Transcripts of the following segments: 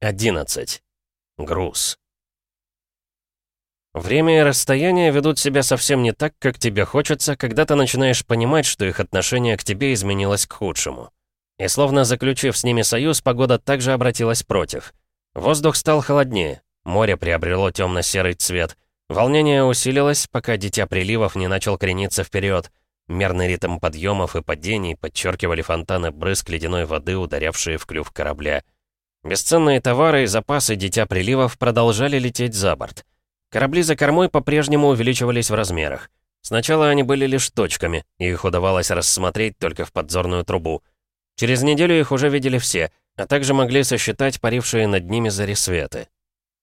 11. Груз. Время и расстояние ведут себя совсем не так, как тебе хочется, когда ты начинаешь понимать, что их отношение к тебе изменилось к худшему. И словно заключив с ними союз, погода также обратилась против. Воздух стал холоднее, море приобрело темно-серый цвет, волнение усилилось, пока дитя приливов не начал крениться вперед. Мерный ритм подъемов и падений подчеркивали фонтаны брызг ледяной воды, ударявшие в клюв корабля. Бесценные товары и запасы Дитя Приливов продолжали лететь за борт. Корабли за кормой по-прежнему увеличивались в размерах. Сначала они были лишь точками, и их удавалось рассмотреть только в подзорную трубу. Через неделю их уже видели все, а также могли сосчитать парившие над ними зарисветы.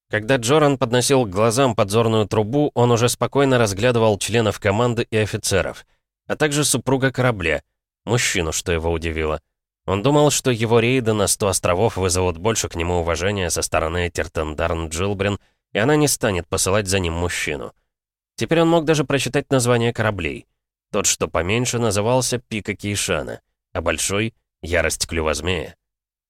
Когда Джоран подносил к глазам подзорную трубу, он уже спокойно разглядывал членов команды и офицеров, а также супруга корабля, мужчину, что его удивило. Он думал, что его рейды на 100 островов вызовут больше к нему уважения со стороны Тертендарн Джилбрин, и она не станет посылать за ним мужчину. Теперь он мог даже прочитать название кораблей. Тот, что поменьше, назывался «Пика Кейшана», а большой — «Ярость Клювозмея».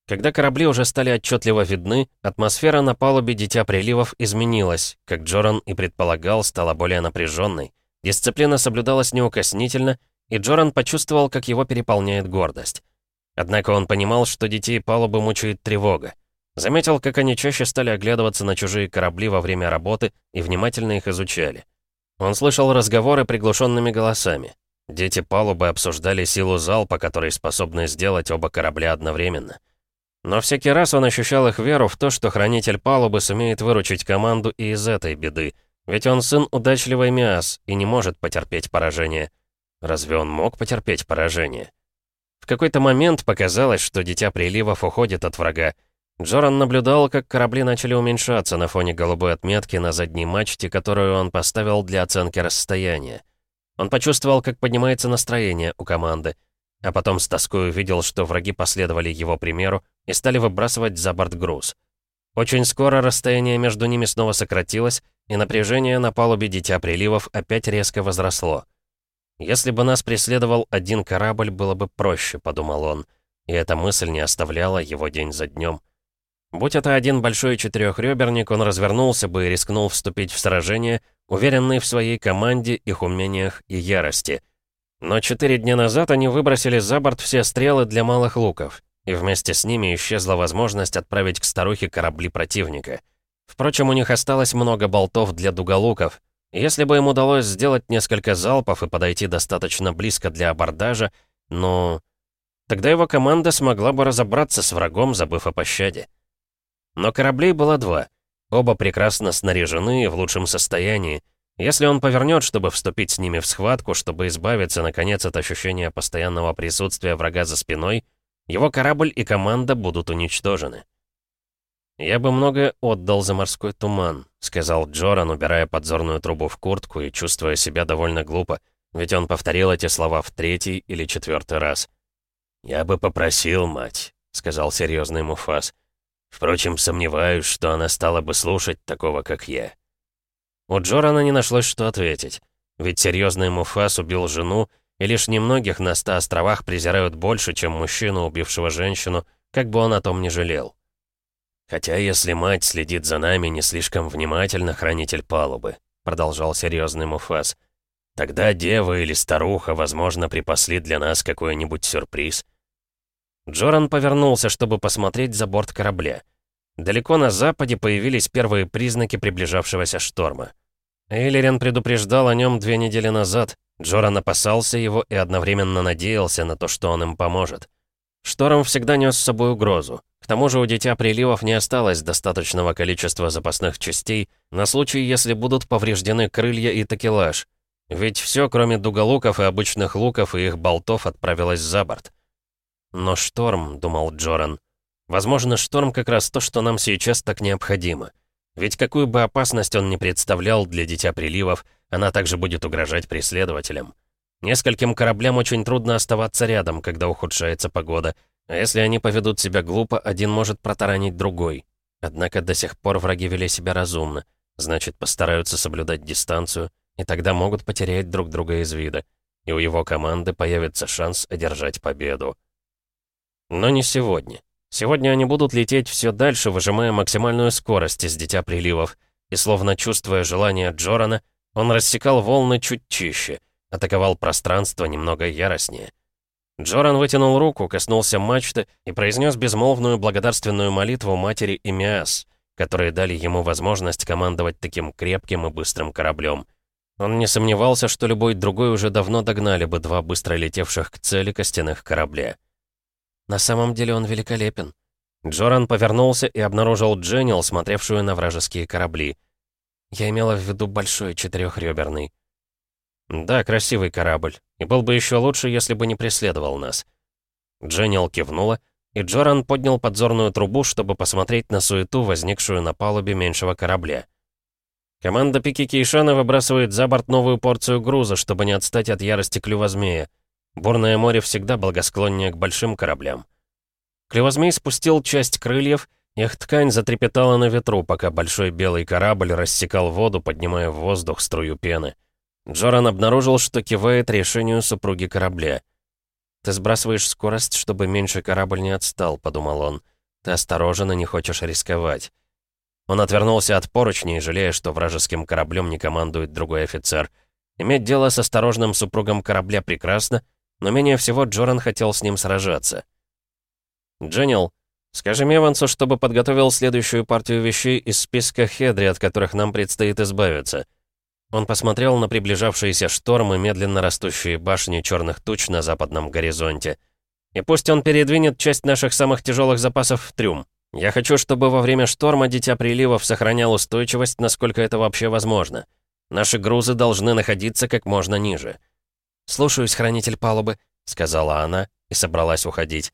Когда корабли уже стали отчетливо видны, атмосфера на палубе Дитя Приливов изменилась, как Джоран и предполагал, стала более напряженной. Дисциплина соблюдалась неукоснительно, и Джоран почувствовал, как его переполняет гордость. Однако он понимал, что детей палубы мучает тревога. Заметил, как они чаще стали оглядываться на чужие корабли во время работы и внимательно их изучали. Он слышал разговоры приглушенными голосами. Дети палубы обсуждали силу залпа, который способны сделать оба корабля одновременно. Но всякий раз он ощущал их веру в то, что хранитель палубы сумеет выручить команду и из этой беды, ведь он сын удачливой Миас и не может потерпеть поражение. Разве он мог потерпеть поражение? В какой-то момент показалось, что Дитя Приливов уходит от врага. Джоран наблюдал, как корабли начали уменьшаться на фоне голубой отметки на задней мачте, которую он поставил для оценки расстояния. Он почувствовал, как поднимается настроение у команды, а потом с тоской увидел, что враги последовали его примеру и стали выбрасывать за борт груз. Очень скоро расстояние между ними снова сократилось, и напряжение на палубе Дитя Приливов опять резко возросло. «Если бы нас преследовал один корабль, было бы проще», — подумал он. И эта мысль не оставляла его день за днем. Будь это один большой четырехреберник, он развернулся бы и рискнул вступить в сражение, уверенный в своей команде, их умениях и ярости. Но четыре дня назад они выбросили за борт все стрелы для малых луков, и вместе с ними исчезла возможность отправить к старухе корабли противника. Впрочем, у них осталось много болтов для дуголуков, если бы им удалось сделать несколько залпов и подойти достаточно близко для абордажа, но Тогда его команда смогла бы разобраться с врагом, забыв о пощаде. Но кораблей было два. Оба прекрасно снаряжены и в лучшем состоянии. Если он повернет, чтобы вступить с ними в схватку, чтобы избавиться, наконец, от ощущения постоянного присутствия врага за спиной, его корабль и команда будут уничтожены. «Я бы многое отдал за морской туман», — сказал Джоран, убирая подзорную трубу в куртку и чувствуя себя довольно глупо, ведь он повторил эти слова в третий или четвертый раз. «Я бы попросил, мать», — сказал серьезный Муфас. «Впрочем, сомневаюсь, что она стала бы слушать такого, как я». У Джорана не нашлось, что ответить. Ведь серьезный Муфас убил жену, и лишь немногих на ста островах презирают больше, чем мужчину, убившего женщину, как бы он о том не жалел. «Хотя, если мать следит за нами не слишком внимательно, хранитель палубы», продолжал серьезный Муфас. «Тогда дева или старуха, возможно, припасли для нас какой-нибудь сюрприз». Джоран повернулся, чтобы посмотреть за борт корабля. Далеко на западе появились первые признаки приближавшегося шторма. Эйлерен предупреждал о нем две недели назад. Джоран опасался его и одновременно надеялся на то, что он им поможет. Шторм всегда нес с собой угрозу. К тому же у Дитя Приливов не осталось достаточного количества запасных частей на случай, если будут повреждены крылья и такелаж. Ведь все, кроме дуголуков и обычных луков и их болтов, отправилось за борт. «Но шторм», — думал Джоран, — «возможно, шторм как раз то, что нам сейчас так необходимо. Ведь какую бы опасность он ни представлял для Дитя Приливов, она также будет угрожать преследователям». Нескольким кораблям очень трудно оставаться рядом, когда ухудшается погода. А если они поведут себя глупо, один может протаранить другой. Однако до сих пор враги вели себя разумно. Значит, постараются соблюдать дистанцию, и тогда могут потерять друг друга из вида. И у его команды появится шанс одержать победу. Но не сегодня. Сегодня они будут лететь все дальше, выжимая максимальную скорость из Дитя Приливов. И словно чувствуя желание Джорана, он рассекал волны чуть чище — атаковал пространство немного яростнее. Джоран вытянул руку, коснулся мачты и произнес безмолвную благодарственную молитву матери и Миас, которые дали ему возможность командовать таким крепким и быстрым кораблем. Он не сомневался, что любой другой уже давно догнали бы два быстро летевших к цели костяных корабля. «На самом деле он великолепен». Джоран повернулся и обнаружил Дженнил, смотревшую на вражеские корабли. «Я имела в виду большой четырехреберный». «Да, красивый корабль. И был бы еще лучше, если бы не преследовал нас». Дженнил кивнула, и Джоран поднял подзорную трубу, чтобы посмотреть на суету, возникшую на палубе меньшего корабля. Команда пики Кейшана выбрасывает за борт новую порцию груза, чтобы не отстать от ярости клювозмея. Бурное море всегда благосклоннее к большим кораблям. Клювозмей спустил часть крыльев, их ткань затрепетала на ветру, пока большой белый корабль рассекал воду, поднимая в воздух струю пены. Джоран обнаружил, что кивает решению супруги корабля. «Ты сбрасываешь скорость, чтобы меньше корабль не отстал», — подумал он. «Ты осторожен и не хочешь рисковать». Он отвернулся от поручней, жалея, что вражеским кораблем не командует другой офицер. Иметь дело с осторожным супругом корабля прекрасно, но менее всего Джоран хотел с ним сражаться. «Дженнил, скажи Мевансу, чтобы подготовил следующую партию вещей из списка Хедри, от которых нам предстоит избавиться. Он посмотрел на приближавшиеся штормы, медленно растущие башни черных туч на западном горизонте. «И пусть он передвинет часть наших самых тяжелых запасов в трюм. Я хочу, чтобы во время шторма Дитя Приливов сохранял устойчивость, насколько это вообще возможно. Наши грузы должны находиться как можно ниже». «Слушаюсь, хранитель палубы», — сказала она и собралась уходить.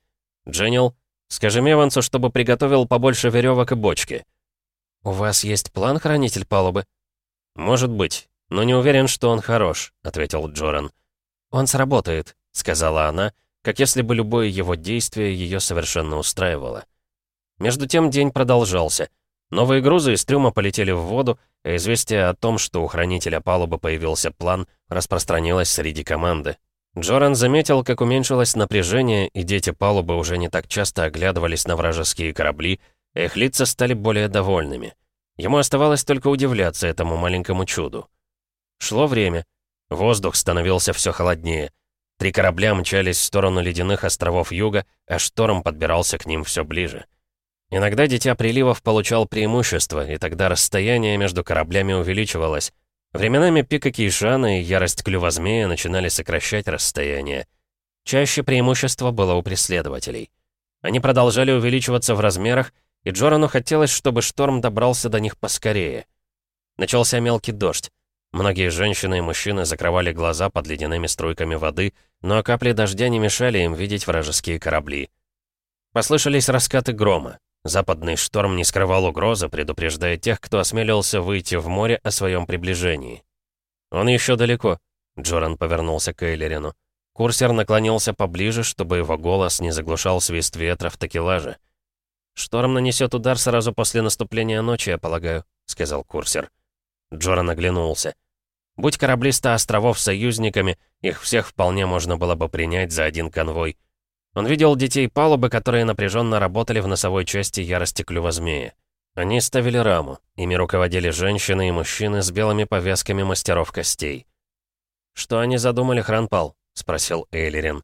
«Дженнил, скажи Мевансу, чтобы приготовил побольше веревок и бочки». «У вас есть план, хранитель палубы?» «Может быть, но не уверен, что он хорош», — ответил Джоран. «Он сработает», — сказала она, как если бы любое его действие ее совершенно устраивало. Между тем день продолжался. Новые грузы из трюма полетели в воду, а известие о том, что у хранителя палубы появился план, распространилось среди команды. Джоран заметил, как уменьшилось напряжение, и дети палубы уже не так часто оглядывались на вражеские корабли, а их лица стали более довольными. Ему оставалось только удивляться этому маленькому чуду. Шло время. Воздух становился все холоднее. Три корабля мчались в сторону ледяных островов юга, а шторм подбирался к ним все ближе. Иногда Дитя Приливов получал преимущество, и тогда расстояние между кораблями увеличивалось. Временами пика Кейшана и ярость клюва змея начинали сокращать расстояние. Чаще преимущество было у преследователей. Они продолжали увеличиваться в размерах, и Джорану хотелось, чтобы шторм добрался до них поскорее. Начался мелкий дождь. Многие женщины и мужчины закрывали глаза под ледяными струйками воды, но капли дождя не мешали им видеть вражеские корабли. Послышались раскаты грома. Западный шторм не скрывал угрозы, предупреждая тех, кто осмелился выйти в море о своем приближении. «Он еще далеко», — Джоран повернулся к Эйлерину. Курсер наклонился поближе, чтобы его голос не заглушал свист ветра в такелаже. «Шторм нанесет удар сразу после наступления ночи, я полагаю», — сказал курсер. Джора наглянулся. «Будь кораблиста островов союзниками, их всех вполне можно было бы принять за один конвой». Он видел детей палубы, которые напряженно работали в носовой части ярости клюва. Они ставили раму. Ими руководили женщины и мужчины с белыми повязками мастеров костей. «Что они задумали, Хранпал?» — спросил Эйлерин.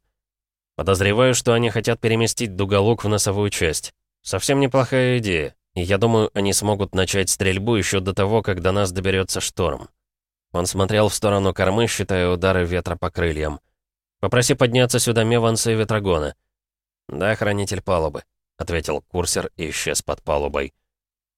«Подозреваю, что они хотят переместить дуголук в носовую часть. «Совсем неплохая идея, и я думаю, они смогут начать стрельбу еще до того, как до нас доберется шторм». Он смотрел в сторону кормы, считая удары ветра по крыльям. «Попроси подняться сюда Меванса и Ветрогона». «Да, хранитель палубы», — ответил курсер и исчез под палубой.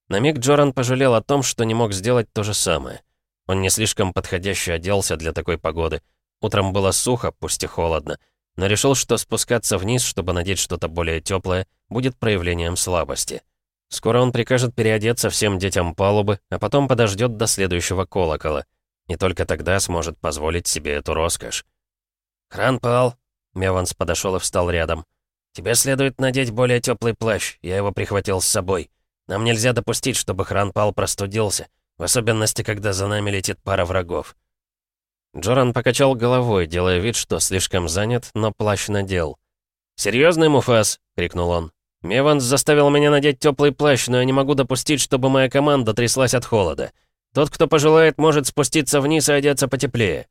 На миг Джоран пожалел о том, что не мог сделать то же самое. Он не слишком подходяще оделся для такой погоды. Утром было сухо, пусть и холодно — но решил, что спускаться вниз, чтобы надеть что-то более тёплое, будет проявлением слабости. Скоро он прикажет переодеться всем детям палубы, а потом подождёт до следующего колокола. И только тогда сможет позволить себе эту роскошь. «Хранпал!» — Меванс подошёл и встал рядом. «Тебе следует надеть более тёплый плащ, я его прихватил с собой. Нам нельзя допустить, чтобы Хранпал простудился, в особенности, когда за нами летит пара врагов». Джоран покачал головой, делая вид, что слишком занят, но плащ надел. «Серьезный муфас!» — крикнул он. «Меванс заставил меня надеть теплый плащ, но я не могу допустить, чтобы моя команда тряслась от холода. Тот, кто пожелает, может спуститься вниз и одеться потеплее».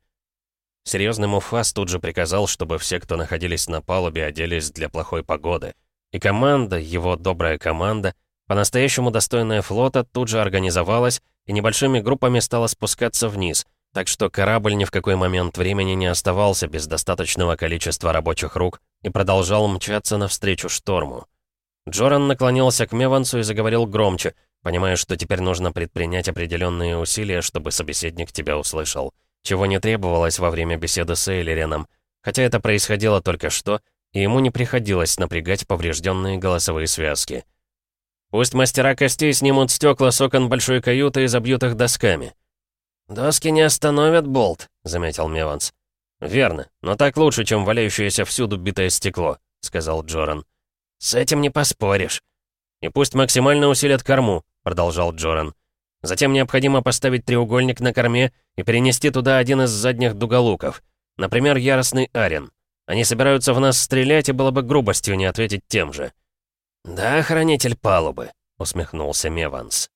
Серьезный муфас тут же приказал, чтобы все, кто находились на палубе, оделись для плохой погоды. И команда, его добрая команда, по-настоящему достойная флота, тут же организовалась и небольшими группами стала спускаться вниз — так что корабль ни в какой момент времени не оставался без достаточного количества рабочих рук и продолжал мчаться навстречу шторму. Джоран наклонился к Мевансу и заговорил громче, понимая, что теперь нужно предпринять определенные усилия, чтобы собеседник тебя услышал, чего не требовалось во время беседы с Эйлерином, хотя это происходило только что, и ему не приходилось напрягать поврежденные голосовые связки. «Пусть мастера костей снимут стекла с окон большой каюты и забьют их досками», «Доски не остановят болт», — заметил Меванс. «Верно, но так лучше, чем валяющееся всюду битое стекло», — сказал Джоран. «С этим не поспоришь». «И пусть максимально усилят корму», — продолжал Джоран. «Затем необходимо поставить треугольник на корме и перенести туда один из задних дуголуков, например, яростный арен. Они собираются в нас стрелять, и было бы грубостью не ответить тем же». «Да, хранитель палубы», — усмехнулся Меванс.